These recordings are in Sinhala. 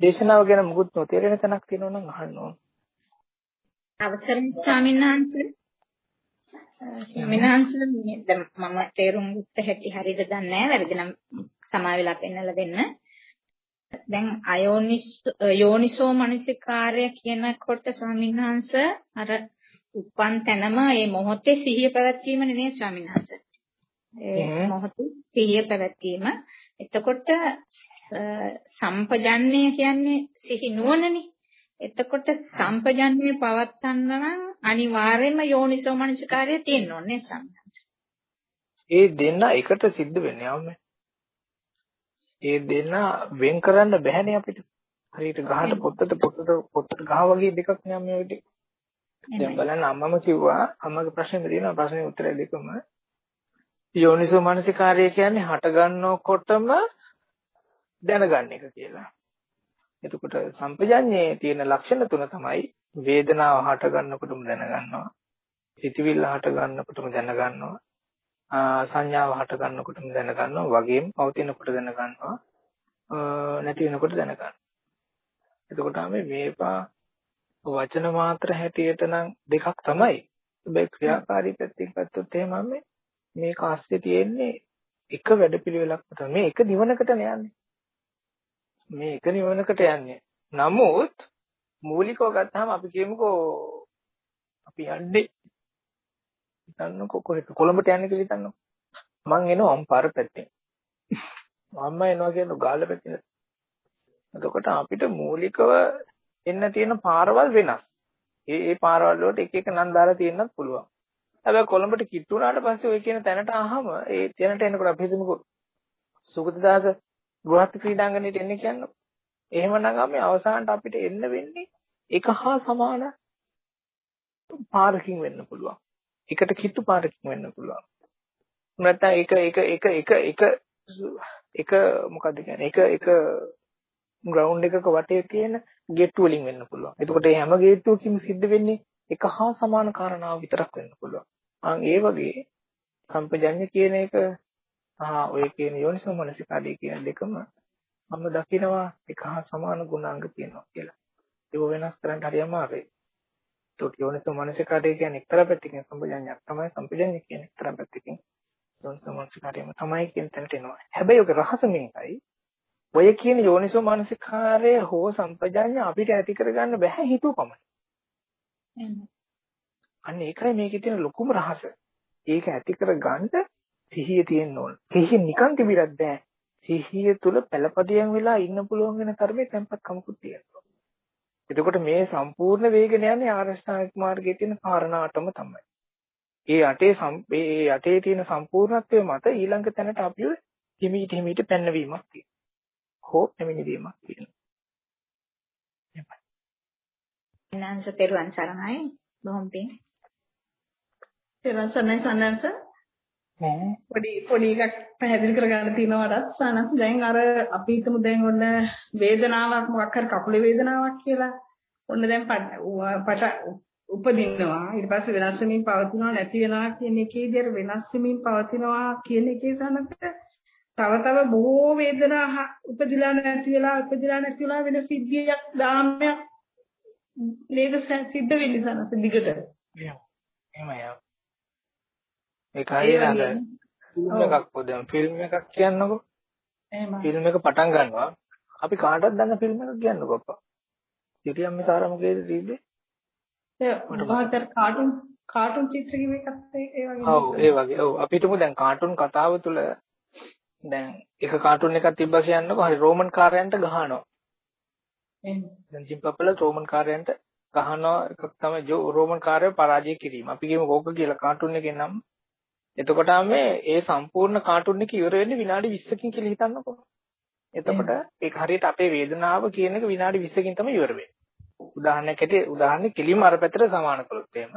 දේශනාව ගැන මුකුත් නොතේරෙන තැනක් තියෙනවා නම් අහන්න ඕන. අවසරයි ස්වාමීන් වහන්සේ. ස්වාමීන් වහන්සේ මම තේරුම් ගත්ත හැටි හරියද දන්නේ නැහැ. වැරදි නම් සමා වෙලා පෙන්නලා දෙන්න. දැන් අයෝනිස් යෝනිසෝ මනසිකාර්ය කියනකොට ස්වාමීන් වහන්සේ අර උපන් තැනම මේ මොහොතේ සිහිය පැවැත්වීම නෙමෙයි ස්වාමීන් වහන්සේ. ඒ මොහොතේ සිහිය පැවැත්වීම. එතකොට සම්පජන්නේ කියන්නේ සිහි නුවණනේ. එතකොට සම්පජන්නේ පවත්තන්න නම් අනිවාර්යයෙන්ම යෝනිසෝ මනසිකාර්යය තියෙන්න ඕනේ සම්මත. ඒ දෙන්න එකට සිද්ධ වෙන්නේ යන්නේ. ඒ දෙන්න වෙන් කරන්න බැහැනේ අපිට. හරියට ගහට පොත්තට පොත්තට පොත්තට ගහ වගේ දෙකක් නෑ මේ විදිහ. දැන් බලන්න අම්මම කිව්වා අම්මගේ ප්‍රශ්නේ තියෙනවා ප්‍රශ්නේ උත්තරය දෙකම යෝනිසෝ මනසිකාර්යය කියන්නේ හට ගන්නකොටම දැනගන්න එක කියලා. එතකොට සම්පජඤ්ඤයේ තියෙන ලක්ෂණ තුන තමයි වේදනාව හට ගන්නකොටම දැනගන්නවා. සිතවිල්ල හට ගන්නකොටම දැනගන්නවා. සංඥාව හට ගන්නකොටම දැනගන්නවා. වගේම පවතිනකොට දැනගන්නවා. නැති වෙනකොට දැනගන්නවා. එතකොට මේ මේපා වචන මාත්‍ර හැටියට නම් දෙකක් තමයි. හැබැයි ක්‍රියාකාරී පැත්තෙන් ගත්තොත් එහෙම මේක ASCII තියෙන්නේ එක වැඩපිළිවෙලක් තමයි. මේ එක නිවනකට යන්නේ. මේ එක නිවනකට යන්නේ. නමුත් මූලිකව ගත්තාම අපි කියමුකෝ අපි යන්නේ හිතන්නකෝ කොහෙද කොළඹට යන්නේ කියලා හිතන්නකෝ. මං එනවා අම්පාර පැත්තෙන්. මම එනවා කියන ගාල්ල පැත්තෙන්. එතකොට අපිට මූලිකව එන්න තියෙන පාරවල් වෙනස්. ඒ ඒ පාරවල් වලට එක එක නම් දාලා තියෙන්නත් පුළුවන්. හැබැයි කොළඹට කිට්ටු වුණාට පස්සේ ඔය කියන තැනට ආවම ඒ තැනට එනකොට අපි හිතමුකෝ සුගතදාස ගෘහස්ත ක්‍රීඩාංගණයට එන්නේ කියන්නේ. එහෙමනම් මේ අවසානට අපිට එන්න වෙන්නේ එක හා සමාන පාරකින් වෙන්න පුළුවන්. එකට කිට්ටු පාරකින් වෙන්න පුළුවන්. නැත්නම් එක එක එක එක එක එක මොකද්ද කියන්නේ එක එක ග්‍රවුන්ඩ් එකක වටේ තියෙන ගේට්ටු වලින් වෙන්න පුළුවන්. එතකොට මේ හැම ගේට්ටුවකින් සිද්ධ වෙන්නේ එක හා සමාන කාරණාව විතරක් වෙන්න පුළුවන්. ආන් ඒ වගේ සම්පජඤ්ඤ කියන එක ආ ඔය කියන යෝනිසෝ මනසිකාරය කියන දෙකම මම දකිනවා එක හා සමාන ගුණාංග තියෙනවා කියලා. ඒක වෙනස් කරන්න හරි අමාරුයි. ඒකට යෝනිසෝ මනසිකාරය කියන්නේ එක්තරා පැත්තකින් සම්පජඤ්ඤයක් තමයි සම්පජඤ්ඤ කියන්නේ එක්තරා පැත්තකින් යෝනිසෝ මනසිකාරයම තමයි කියන තැනට එනවා. හැබැයි ඔක රහස මේකයි. ඔය කියන යෝනිසෝ මනසිකාරය හෝ සම්පජඤ්ඤ අපිට ඇති කරගන්න බෑ හිතුවපමණ. අන්න ඒකයි මේකේ තියෙන ලොකුම රහස. ඒක ඇති කරගන්න සිහිය තියෙන්න ඕන. සිහිය නිකන් තිබිරක් බෑ. සිහිය තුල පළපදියම් වෙලා ඉන්න පුළුවන් වෙන තරමේ tempat කමකුත් තියෙනවා. එතකොට මේ සම්පූර්ණ වේගන යන්නේ ආරෂ්ඨාංගික මාර්ගයේ තියෙන කාරණාටම තමයි. ඒ අටේ ඒ අටේ තියෙන සම්පූර්ණත්වය මත ඊළඟ තැනට අපිව හිමීට හිමීට පැනවීමක් තියෙනවා. හෝ පැමිණීමක් තියෙනවා. එපයි. නංස තෙරුවන් සරණයි. බොහොම පිං. තෙරුවන් සරණයි සන්නංස. පොඩි පොඩි එකක් පැහැදිලි කරගන්න තියෙනවටත් සනස් දැන් අර අපි හිතමු දැන් ඔන්න වේදනාවක් මොකක් හරි කකුලේ වේදනාවක් කියලා. ඔන්න දැන් පට උපදින්නවා ඊට පස්සේ වෙනස් වෙමින් පවතිනවා නැති වෙනවා කියන එකේදී අර වෙනස් වෙමින් පවතිනවා කියන එකේ සනස තව තව බොහෝ වේදනා උපදිලා නැති වෙලා උපදිලා නැති වෙලා වෙන සිද්ධියක් දාමයක් නේද? සිද්ධ වෙන්නේ සනස දිගට. එහෙමයි ඒක හරියට ෆිල්ම් එකක් පොදම් ෆිල්ම් එකක් කියන්නකෝ. එහෙම. ෆිල්ම් එක පටන් ගන්නවා. අපි කාටවත් දන්න ෆිල්ම් එකක් කියන්නකෝ අප්පා. සිටියම් මේ සාරමකේද තිබ්බේ? ඒ උඩහතර කාටුන් කාටුන් චිත්‍ර කිව්ව එකත් ඒ වගේ. ඔව් ඒ වගේ. ඔව් අපි හිතමු දැන් කාටුන් කතාව තුළ දැන් එක කාටුන් එකක් තිබ්බා කියන්නකෝ හරි රෝමන් කාර්යයන්ට ගහනවා. එහෙනම් දැන් ජිම්පප්පල රෝමන් කාර්යයන්ට ගහනවා එකක් තමයි රෝමන් කාර්යය පරාජය කිරීම. අපි කියමු කෝක කියලා කාටුන් එකේ නම් එතකොට මේ ඒ සම්පූර්ණ කාටුන් එක ඉවර වෙන්නේ විනාඩි 20කින් කියලා හිතන්නකෝ. එතකොට ඒක හරියට අපේ වේදනාව කියන එක විනාඩි 20කින් තමයි ඉවර වෙන්නේ. උදාහරණයක් ඇටිය උදාහරණෙ කිලිම අර පැත්තට සමාන කළොත් එහෙම.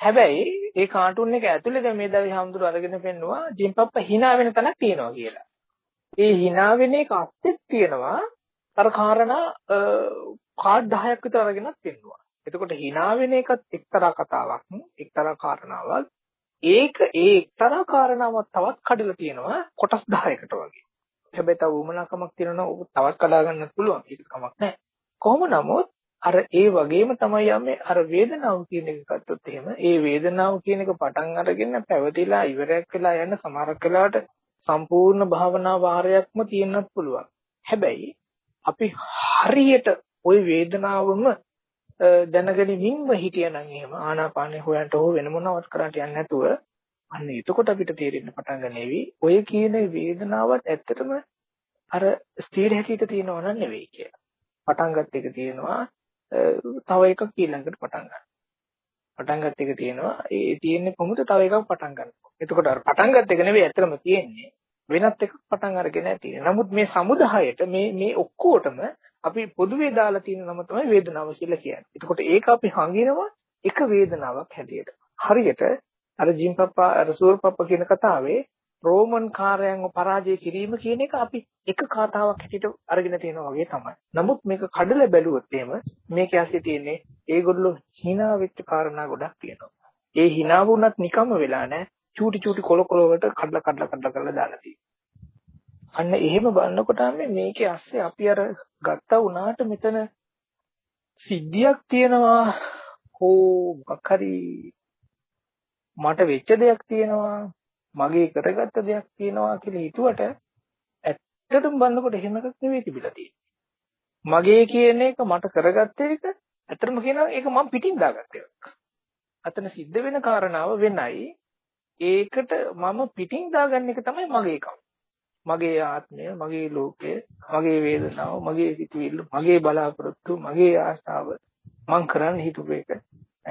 හැබැයි ඒ කාටුන් එක ඇතුලේ දැන් මේ දවි හැමතුරු අරගෙන පෙන්නවා ජිම්පප්ප hina වෙන තැනක් තියෙනවා කියලා. ඒ hina වෙන එක අත්තෙත් තියෙනවා අර කාරණා කාඩ් 10ක් විතර අරගෙනත් පෙන්නවා. එතකොට hina වෙන එකත් එක්තරා කතාවක් එක්තරා කාරණාවක් ඒක ඒ එක්තරා කාරණාවක් තවත් කඩලා තියෙනවා කොටස් 10කට වගේ. හැබැයි තව උමනාකමක් තියෙනවා තවත් කඩා ගන්නත් පුළුවන්. ඒක කමක් නැහැ. කොහොම නමුත් අර ඒ වගේම තමයි යන්නේ අර වේදනාව කියන එක ගත්තොත් එහෙම ඒ වේදනාව කියන එක පටන් අරගෙන පැවතිලා ඉවරයක් වෙලා යන සමහරක් වෙලාවට සම්පූර්ණ භාවනා වාරයක්ම තියෙන්නත් පුළුවන්. හැබැයි අපි හරියට ওই වේදනාවම දැනගැනීමින්ම හිටියනම් එහෙම ආනාපානේ හොයන්ට හෝ වෙන මොනවත් කරන්න යන්නේ නැතුව අන්න එතකොට අපිට තේරෙන්න පටන් ගන්නේවි ඔය කියන වේදනාවත් ඇත්තටම අර ස්ථීර හැටියට තියෙනව නන් නෙවෙයි කියලා. පටන් ගත්ත එක තියෙනවා තව එකක් ඊළඟට පටන් ගන්න. පටන් ගත්ත එක තියෙනවා ඒ තියෙන්නේ කොහොමද තව එකක් පටන් ගන්නවා. එතකොට අර පටන් ගත්ත එක නෙවෙයි ඇත්තටම තියෙන්නේ වෙනත් එකක් පටන් අරගෙන ඇති. නමුත් මේ සමුදාහයට මේ මේ ඔක්කොටම අපි පොදුවේ දාලා තියෙන නම තමයි වේදනාව කියලා කියන්නේ. එතකොට ඒක අපි හංගිනවා එක වේදනාවක් හැටියට. හරියට අර ජිම් පප්පා අර සූර් පප්පා කියන කතාවේ රෝමන් කාර්යයන්ව පරාජය කිරීම කියන එක අපි එක කතාවක් හැටියට අරගෙන තියෙනවා වගේ තමයි. නමුත් මේක කඩලා බැලුවොත් එහෙම මේක ඇස්සේ තියෙන්නේ ඒගොල්ලෝ hina වෙච්ච කාරණා ගොඩක් තියෙනවා. ඒ hina වුණත් නිකම්ම වෙලා නැහැ. චූටි චූටි කොල කොල වලට කඩලා කඩලා කඩලා කරලා දාලා තියෙනවා. අන්න එහෙම බලනකොට මේකේ ඇස්සේ අපි අර ගත්තා වුණාට මෙතන සිද්ධියක් තියෙනවා හෝ මොකක් හරි මට වෙච්ච දෙයක් තියෙනවා මගේ කරගත්ත දෙයක් තියෙනවා කියලා හිතුවට ඇත්තටම බලනකොට එහෙම එකක් නෙවෙයි තිබිලා තියෙන්නේ. මගේ කියන එක මට කරගත්ත එක ඇත්තටම කියනවා ඒක මම පිටින් දාගත්ත එකක්. අතන සිද්ධ වෙන කාරණාව වෙනයි. ඒකට මම පිටින් දාගන්න එක තමයි මගේ කම. මගේ ආත්මය, මගේ ලෝකය, මගේ වේදනාව, මගේ සිතුවිල්ල, මගේ බලාපොරොත්තු, මගේ ආශාව මං කරන්න හිතුව එක.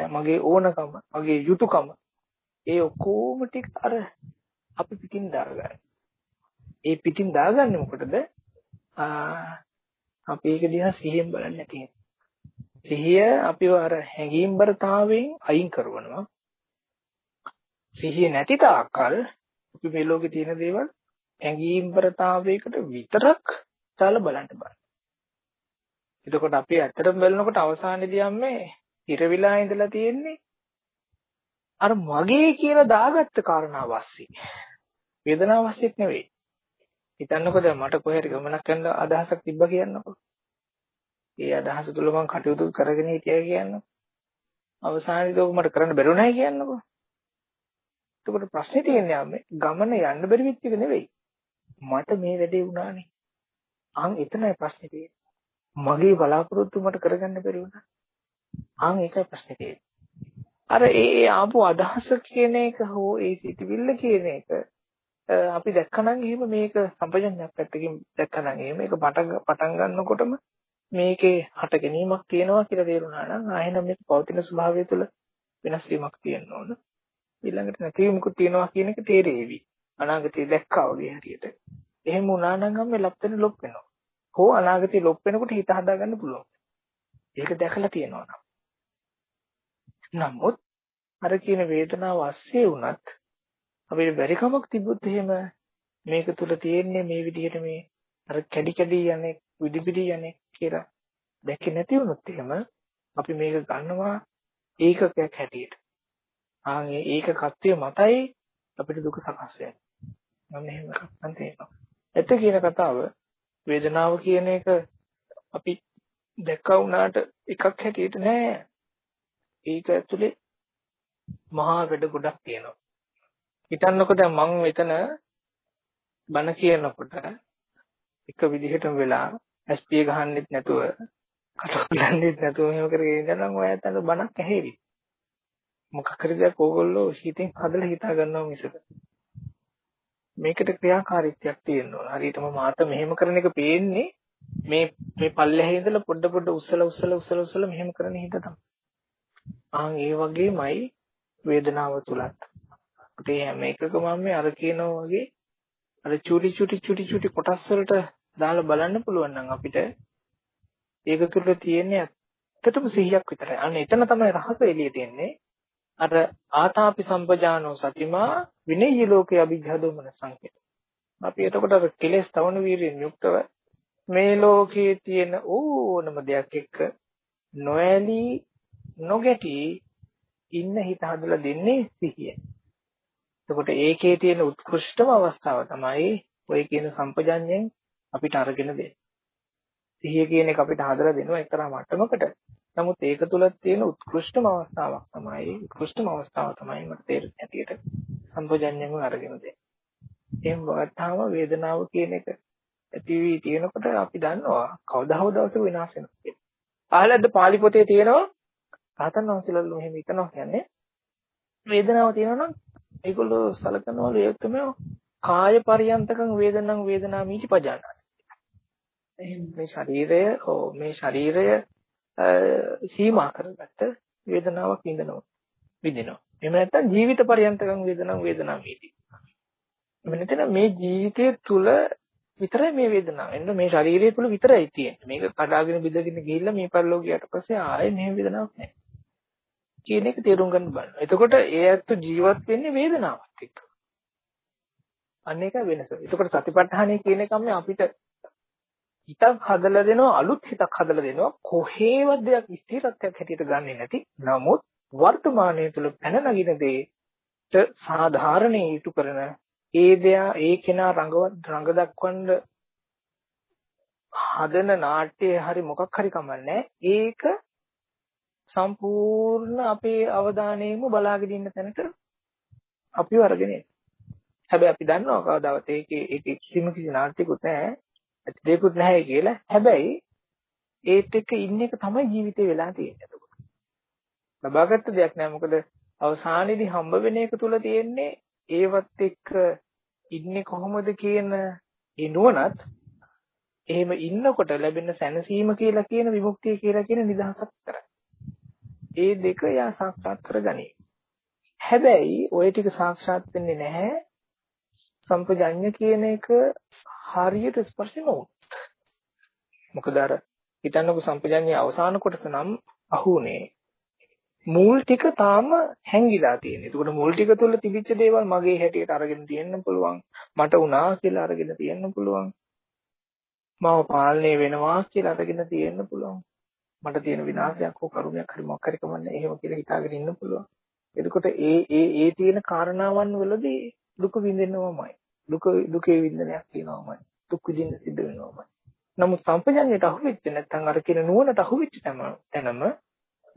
මගේ ඕනකම, මගේ යුතුයකම ඒ ඔක්කොම ටික අර අපි පිටින් දාගන්න. ඒ පිටින් දාගන්නේ මොකටද? අපි ඒක දිහා සිහියෙන් බලන්න තියෙනවා. සිහිය අපිව අර හැඟීම්බරතාවයෙන් අයින් කරනවා. සිහිය නැති තාක්කල් අපි මේ ලෝකේ තියෙන දේවල් හැඟීම්බරතාවයකට විතරක් දාලා බලන්න බෑ. එතකොට අපි ඇත්තටම බලනකොට අවසානයේදී යන්නේ ඉරවිලා ඉඳලා තියෙන්නේ අර මගේ කියලා දාගත්ත කාරණාව ASCII. වේදනාව ASCIIත් නෙවෙයි. හිතන්නකෝ දැන් මට කොහේ හරි ගමනක් යන්න අදහසක් තිබ්බා කියන්නකෝ. ඒ අදහස තුල මම කටයුතු කරගෙන හිටියා කියන්නකෝ. අවසානයේදී ඔබ මට කරන්න බැරුණයි කියන්නකෝ. එතකොට ප්‍රශ්නේ තියෙන්නේ ආමේ ගමන යන්න බැරි වෙච්ච එක නෙවෙයි. මට මේ වැඩේ වුණානේ. අන් එතනයි ප්‍රශ්නේ තියෙන්නේ. මගේ බලාපොරොත්තු මට කරගන්න බැරි වුණා. අන් ඒකයි ප්‍රශ්නේ තියෙන්නේ. අර ඒ ආපු අදහස කියන එක හෝ ඒ සිතුවිල්ල කියන එක අපි දැක්කනම් එහෙම මේක සම්පජඤ්ඤයක් පැත්තකින් දැක්කනම් එහෙම මේක පටන් ගන්නකොටම මේකේ හට ගැනීමක් තියෙනවා කියලා තේරුණා නම් ආයෙනම් මේක පෞතින ස්වභාවය තුළ වෙනස් වීමක් තියෙන්න ඕන ඊළඟට නැතිවීමකුත් තියෙනවා කියන එක තේරෙවි. අනාගතය දැක්කා වගේ හරියට. එහෙම වුණා නම් මේ ලප්පෙන ලොප් වෙනවා. හෝ අනාගතේ ලොප් වෙනකොට හිත හදාගන්න පුළුවන්. ඒක දැකලා තියෙනවා නමුත් අර කියන වේදනාව ASCII වුණත් අපිට බැරි කමක් තිබුත් එහෙම මේක තුල තියෙන්නේ මේ විදිහට මේ අර කැඩි කැඩි යන්නේ විදිපිඩි යන්නේ කියලා දැක්කේ නැති වුණොත් එහෙම අපි මේක ගන්නවා ඒකකයක් හැටියට. ආන් ඒකකත්වය මතයි අපිට දුක සකස් වෙන්නේ. මම එහෙම එකක් නම් තේරෙනවා. ඇත්ත කියන කතාව වේදනාව කියන එක අපි දැක්කා වුණාට එකක් හැටියට නෑ. ඒක ඇතුලේ මහා වැඩ ගොඩක් තියෙනවා. හිතන්නකෝ දැන් මම මෙතන බණ කියනකොට එක විදිහටම වෙලා ඇස්පිය ගහන්නෙත් නැතුව කටහොල්ලන්නෙත් නැතුව මෙහෙම කරගෙන ඉඳනම් ඔය ඇත්තට බණක් ඇහෙවි. මොකක් හරි දෙයක් ඕගොල්ලෝ හිතින් හදලා හිතා ගන්නවා මිසක. මේකට ක්‍රියාකාරීත්වයක් තියෙනවා. හරියටම මාත මෙහෙම කරන එක පේන්නේ මේ මේ පල්ලෙහි ඉඳලා පොඩ පොඩ උස්සලා උස්සලා උස්සලා උස්සලා මෙහෙම කරන හිත තමයි. ආන් ඒ වගේමයි වේදනාව තුලත්. ඒ හැම එකකම මේ අර කියනවා වගේ අර චුටි චුටි චුටි චුටි කොටස් වලට දාලා බලන්න පුළුවන් නම් අපිට ඒක තුල තියෙන්නේ ඇත්තටම සිහියක් විතරයි. අන්න එතන තමයි රහස එළිය තියෙන්නේ. අර ආතාපි සම්පජානෝ සතිමා විනය්‍ය ලෝකේ අභිඝදෝමන සංකේත. අපි එතකොට අර කෙලෙස් තවන වීර්යෙන් යුක්තව මේ ලෝකයේ තියෙන ඕනම දෙයක් එක්ක නොඇලී නොගැටි ඉන්න හිත හදලා දෙන්නේ සිහිය. එතකොට ඒකේ තියෙන උත්කෘෂ්ඨම අවස්ථාව තමයි ඔය කියන සම්පජඤ්ඤයෙන් අපිට අරගෙන දෙන්නේ. සිහිය කියන එක අපිට හදලා දෙනවා එක්තරා මට්ටමකට. නමුත් ඒක තුල තියෙන උත්කෘෂ්ඨම අවස්ථාවක් තමයි උත්කෘෂ්ඨම අවස්ථාව තමයි මට තේරෙන්නේ ඇටියට සම්පජඤ්ඤයම අරගෙන දෙන්නේ. එහෙම වගත්තාම වේදනාව කියන එක ඇති වී තියෙනකොට අපි දන්නවා කවදා හෝ දවසක විනාශ වෙනවා කියලා. අහලද පාලි පොතේ තියෙනවා රහතන් වහන්සේලා මෙහෙම හිතනවා කියන්නේ වේදනාව තියෙනවා නම් ඒගොල්ලෝ සලකනවලු ඒක තමයි කාය පරියන්තකං වේදනං වේදනාමීති පජානාති. මේ ශරීරය හෝ මේ ශරීරය සීමා කරගත්ත වේදනාවක් විඳිනවා. විඳිනවා. එහෙම නැත්නම් ජීවිත පරියන්තකං වේදනං වේදනාමීති. මෙන්න මේ ජීවිතය තුල විතරයි මේ වේදනාව. එන්න මේ ශරීරය තුල විතරයි තියෙන්නේ. මේක කඩාගෙන බිඳගෙන ගිහිල්ලා මේ පරිලෝකයට පස්සේ ආයේ මේ වේදනාවක් නැහැ. කියන එක තේරුම් ගන්න බලන්න. එතකොට ඒ ඇත්ත ජීවත් වෙන්නේ වේදනාවත් එක්ක. අන්න ඒක වෙනස. එතකොට සතිපට්ඨානය කියන එකම අපිට හිතක් හදලා දෙනවා අලුත් හිතක් හදලා දෙනවා. කොහේවත් දෙයක් ස්ථිරත්වයක් හැටියට ගන්නෙ නැති. නමුත් වර්තමානයේ තුල පැන නගින දෙයට සාධාරණේ ඊටු කරන ඒ දෙයා ඒ කෙනා රඟවත් රඟ දක්වන්න හදන නාට්‍යයේ හරි මොකක් හරි කමන්නේ ඒක සම්පූර්ණ අපේ අවධානයම බලාගෙන ඉන්න තැනට අපිව අරගෙන හැබැයි අපි දන්නවා කවදාවත් ඒකේ ඒක කිසිම කිසි නාට්‍යකුත් නැහැ. ඇති දෙයක්වත් නැහැ කියලා. හැබැයි ඒත් එක්ක ඉන්න එක තමයි ජීවිතේ වෙලා තියෙන්නේ එතකොට. ලබාගත්ත දෙයක් නෑ මොකද අවසානයේදී හම්බ වෙන එක තුල තියෙන්නේ ඒවත් එක්ක ඉන්නේ කොහොමද කියන ඒ නුවණත් එහෙම ඉන්නකොට ලැබෙන සැනසීම කියලා කියන විමුක්තිය කියලා කියන නිදහසක් විතරයි. ඒ දෙක යා සාක්ෂාත් කරගනී. හැබැයි ওই ටික සාක්ෂාත් වෙන්නේ නැහැ සම්පජඤ්ඤ කියන එක හරියට ස්පර්ශ නොවුත්. මොකද අර හිතන්නකො සම්පජඤ්ඤයේ අවසාන කොටස නම් අහුනේ මූල් ටික තාම හැංගිලා තියෙනවා. ඒකට මූල් ටික තුල තිබිච්ච දේවල් මගේ හැටියට අරගෙන තියෙන්න පුළුවන්. මට උනා කියලා අරගෙන තියෙන්න පුළුවන්. මාව පාලනය වෙනවා කියලා අරගෙන තියෙන්න පුළුවන්. මට තියෙන විනාශයක් හෝ කරුණයක් හරි මොකක් හරි කමන්නේ එහෙම කියලා හිතාගෙන ඉන්න පුළුවන්. එතකොට ඒ ඒ ඒ තියෙන කාරණාවන් වලදී දුක විඳිනවමයි. දුක දුකේ විඳිනයක් තියෙනවමයි. දුක් විඳින්න සිද්ධ වෙනවමයි. නමුත් සම්පජන්යට අහුවෙච්ච නැත්නම් අර කියන නුවණට අහුවෙච්ච තැනම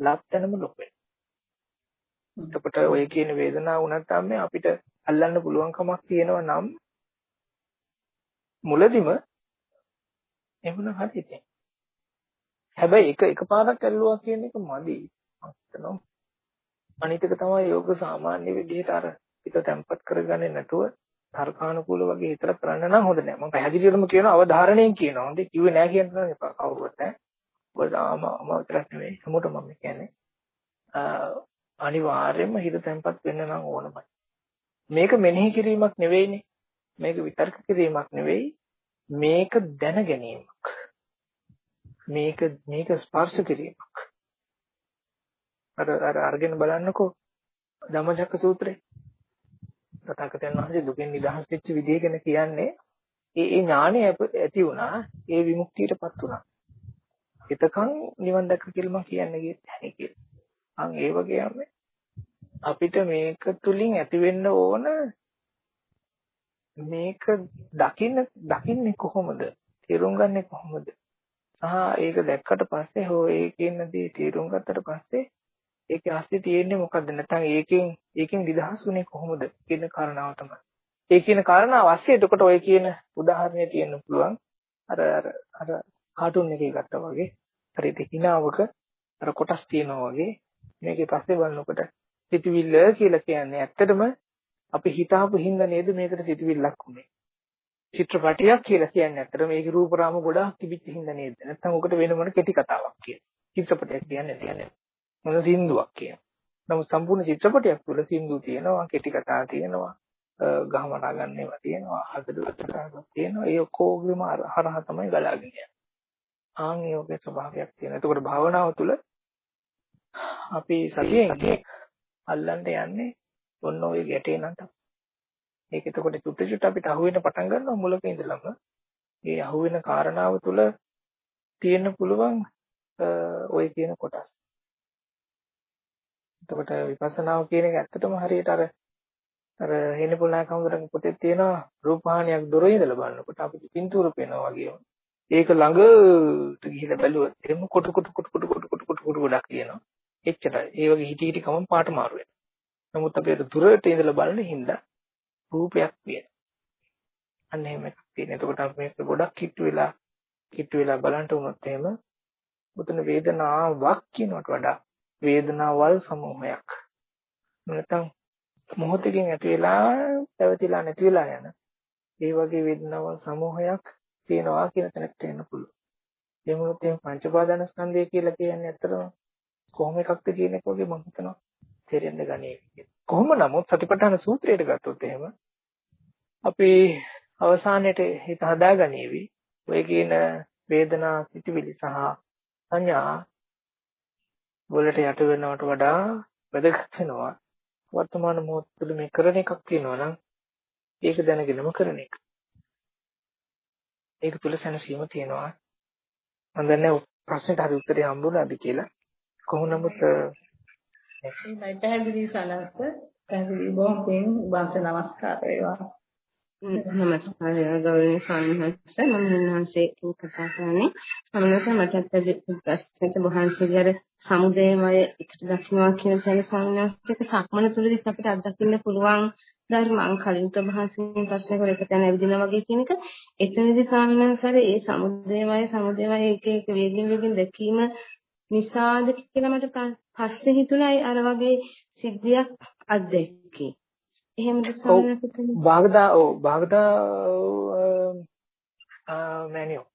ලක්තැනම ලොක් වෙනවා. එතකොට ඔය කියන වේදනාව උනත් තමයි අපිට අල්ලන්න පුළුවන් කමක් තියෙනවා නම් මුලදිම එමුණ හරියට හැබැයි එක එකපාරක් ඇල්ලුවා කියන එක මදි. අත්තනම් අනිත් එක තමයි යෝග සාමාන්‍ය විදිහට අර හිත තැම්පත් කරගන්නේ නැතුව තර්කානුකූල වගේ හිතලා කරන්න නම් හොඳ නෑ. මම පැහැදිලිවම කියනවා අවධාරණයෙන් කියනවා. හොඳේ කිව්වේ නෑ කියන එක එපා. කවුරුවත් නෑ. ඔබ ආම මම විතරක් නෙවෙයි. හැමෝටම මම කියන්නේ. අනිවාර්යයෙන්ම හිත තැම්පත් වෙන්න නම් ඕනමයි. මේක මෙනෙහි කිරීමක් නෙවෙයිනේ. මේක විතර්ක කිරීමක් නෙවෙයි. මේක දැන ගැනීමක්. මේක මේක ස්පර්ශ කිරීමක්. අර අර අරගෙන බලන්නකෝ ධම්මචක්ක සූත්‍රේ. තථාගතයන් වහන්සේ දුකෙන් නිදහස් වෙච්ච විදිය ගැන කියන්නේ ඒ ඒ ඥාණය ඇති වුණා ඒ විමුක්තියටපත් වුණා. එතකන් නිවන් දැක්ක කියලා මම කියන්නේ නැහැ කියලා. අන් ඒ වගේම අපිට මේක තුලින් ඇති වෙන්න ඕන මේක දකින්න දකින්නේ කොහොමද? තේරුම් ගන්නේ කොහොමද? සහ ඒක දැක්කට පස්සේ හෝ ඒකෙන් දේ තේරුම් ගත්තට පස්සේ ඒකේ අස්ති තියෙන්නේ මොකද්ද නැත්නම් ඒකෙන් ඒකෙන් නිදහස් වුනේ කොහොමද කියන කාරණාව තමයි. ඒ කියන කාරණාව ASCII එතකොට ඔය කියන උදාහරණය තියෙන්න පුළුවන්. අර අර අර කාටුන් එකේ ගත්තා වගේ හරියට හිනාවක අර කොටස් තියෙනවා වගේ මේකේ පස්සේ බලනකොට සිතවිල්ල කියලා කියන්නේ ඇත්තටම අපි හිතාපු හින්දා නේද මේකට සිතවිල්ලක් උනේ. චිත්‍රපටියක් කියලා කියන්නේ ඇත්තට මේකේ රූප රාම ගොඩාක් තිබිච්ච හින්දා නේද? නැත්නම් ඔකට වෙන මොන කෙටි කතාවක් කියන. චිත්‍රපටයක් කියන්නේ කියන්නේ මොන සින්දුවක් කියන. නමුත් සම්පූර්ණ චිත්‍රපටයක් තුළ සින්දු තියෙනවා, කෙටි කතා තියෙනවා, ගහමනා ගන්න ඒවා තියෙනවා, හදලා තියෙනවා. ඒ ඔක්කොගෙම හරහා තමයි ගලාගෙන යන්නේ. ආන් යෝගයේ ස්වභාවයක් තියෙනවා. එතකොට භාවනාව තුළ අපි සතියෙන් අල්ලන්න යන්නේ ඔන්න ඔය ගැටේ නම් තමයි. ඒක එතකොට චුට්ට චුට්ට අපිට අහුවෙන්න පටන් ගන්නවා මුලක ඉඳලම. ඒ අහුවෙන කාරණාව තුළ තියෙන්න පුළුවන් ඔය කියන කොටස්. එතකොට විපස්සනාව කියන එක ඇත්තටම හරියට අර අර හෙන පුණාකම්වරගේ පොතේ තියෙනවා රූපහානියක් දොරේ ඉඳලා බලනකොට අපිට පින්තූර පේනවා වගේම. ඒක ළඟට ගිහිල්ලා බැලුවොත් එම කොට කොට කොට කොට කොට කොට කොට කොට ගොඩක් තියෙනවා. එච්චරයි. ඒ වගේ හිටි හිටි කමම පාට මාරු වෙනවා. නමුත් අපි අර දුරට ඉඳලා බලන හින්දා රූපයක් පේනවා. අන්න එහෙම එකක් තියෙනවා. එතකොට අපි මේක ගොඩක් කිට්ටු වෙලා කිට්ටු වෙලා බලන්න උනොත් එහෙම උතන වේදනාවක් කියනකට වඩා වේදනාවල් සමූහයක්. නැත්නම් මොහොතකින් ඇති වෙලා පැවතිලා නැති වෙලා යන ඒ වගේ වේදනාවල් සමූහයක් තියෙනවා කියන තැනට එන්න පුළුවන්. ඒ මොකද මේ පංචපාදන ස්කන්ධය කියලා කියන්නේ ඇත්තටම කොහොම එකක්ද කියන එක වගේ මම හිතනවා තේරෙන්න ගන්නේ. කොහොම නමුත් සතිපට්ඨාන සූත්‍රයට ගත්තොත් එහෙම අපි අවසානයේට හිත හදාගනීවි. ඔය කියන වේදනා සිටිවිලි සහ සංඥා වලට යට වෙනවට වඩා වැදගත් වෙනවා. වර්තමාන මොහොත තුළ මේ කරන එකක් තියෙනවා නම් ඒක දැනගෙනම කරන එක. ඒක තුළ සැනසීම තියෙනවා. මම දන්නේ ප්‍රශ්නෙට හරි උත්තරේ හම්බුණාද කියලා. කොහොම නමුත් මේ පැහැදිලි සනස්ස පැහැදිලි බොහොම පින් වංශ නමස්කාර වේවා. නමස්කාරය. ගෞරවනීය ස්වාමීන් වහන්සේ මම උන්වහන්සේ කතා කරන්නේ. සමනත මටත් අද ප්‍රශ්නෙට වහන්සේගේ අර සමුදේමය එකට දක්නවා කියන තැන ස්වාමීන් වහන්සේක සක්මන තුළදී අපිට අත්දකින්න පුළුවන් ධර්මං කලින් තබහන්සේ ප්‍රශ්නකට එක තැන ඇවිදිනා වගේ කියන එක. එතනදී ස්වාමීන් වහන්සේ ඒ සමුදේමය සමුදේමය එක එක වේගින් වේගින් දැකීම නිසාද කියලා මට පස්සේ හිතුණා අර වගේ සිද්ධියක් අත්දැක්කේ එහෙමද ස්වාමීන් භාගදා ඔව්. භාගදා මෑනියෝ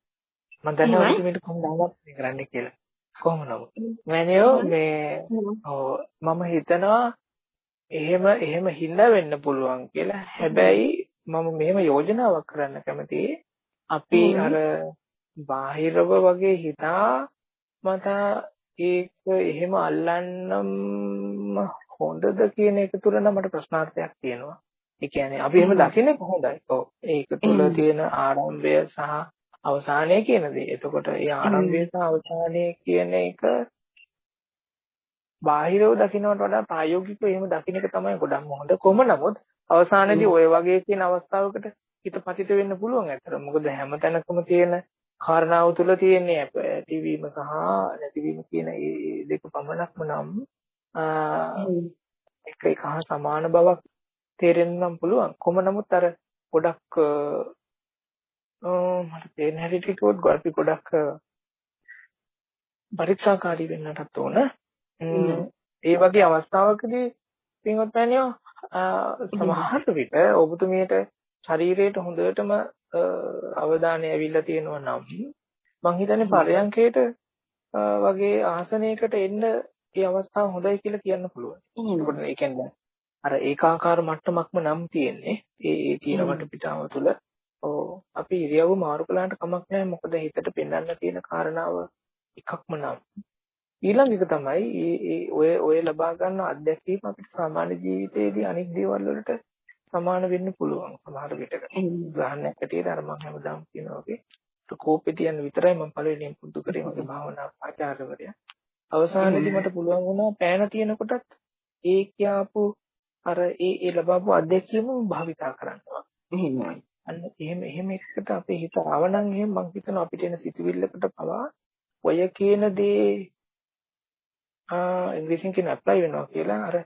මම දන්නවා මේක කොහොමද දාන්නත් කරන්නේ කියලා. කොහොම නමුත්. මෑනියෝ මේ ඔව් මම හිතනවා එහෙම එහෙම හිඳ වෙන්න පුළුවන් කියලා. හැබැයි මම මෙහෙම යෝජනාවක් කරන්න කැමතියි. අපි අර බාහිරව වගේ හිතා මත ඒක එහෙම අල්ලන්නම හොඳද කියන එක තුල නම් මට ප්‍රශ්නාර්ථයක් තියෙනවා. ඒ කියන්නේ අපි එහෙම දකින්නේ කොහොමදයි? ඔව්. ඒක තුල තියෙන ආරම්භය සහ අවසානය කියන දේ. එතකොට ඒ ආරම්භය සහ අවසානය කියන එක බාහිරව දකින්නට වඩා ප්‍රායෝගිකව එහෙම දකින්න එක තමයි ගොඩක්ම හොඳ. කොහොම නමුත් අවසානයේදී ওই වගේ කියන අවස්ථාවකට හිත පතිත වෙන්න පුළුවන් ඇත්තට. මොකද හැම තැනකම තියෙන කාරණාව තුළ තියෙන්නේ ඇතිවීම සහ නැතිවීම කියන ඒ දෙක පමණක්ම නම් එක එක හා සමාන බවක් තේරෙන්න නම් පුළුවන්. කොහොම නමුත් අර ගොඩක් මට තේරෙන හැටියට කිව්වොත් අපි ගොඩක් පරීක්ෂාකාරී වෙන්නටත් ඕන. ඒ වගේ අවස්ථාවකදී පින්වත් මෑණියෝ සමහර විට ඔබතුමියට ශරීරයට හොඳටම අවධානය ඇවිල්ලා තියෙනවා නම් මං හිතන්නේ පරයන්කේට වගේ ආසනයකට එන්න ඒ අවස්ථාව හොඳයි කියලා කියන්න පුළුවන්. ඒකට ඒ කියන්නේ අර ඒකාකාර මට්ටමක්ම නම් තියෙන්නේ. ඒ ඒ තියෙන වටපිටාව තුළ ඔව් අපි ඉරියව්ව මාරු කළාට කමක් නැහැ. මොකද හිතට පෙන්වන්න තියෙන කාරණාව එකක්ම නම්. ඊළඟ එක තමයි ඒ ඔය ඔය ලබා ගන්න අත්දැකීම අපිට සාමාන්‍ය ජීවිතයේදී අනිත් දේවල් වලට සමාන වෙන්න පුළුවන් සමහර විටක. උදාහරණයක් ඇටියට අර මම හැමදාම කියනවා වගේ කෝපෙ තියන්න විතරයි මම පළවෙනියෙන් පුරුදු කරේ මගේ භාවනා ආචාර්යවරයා. අවසානයේදී මට පුළුවන් වුණා පෑන තියෙනකොටත් ඒ කියපු අර ඒ ඒ ලබපු අත්දැකීම භාවිතා කරනවා. එහෙමයි. අන්න එහෙම එහෙම එකකට අපේ හිත ආවනම් එහෙම මං හිතනවා අපිට එන සිතුවිල්ලකට පවා ඔය කියන දේ ආ ඉංග්‍රීසියෙන් කියන ඇප්ලයි වෙනවා කියලා අර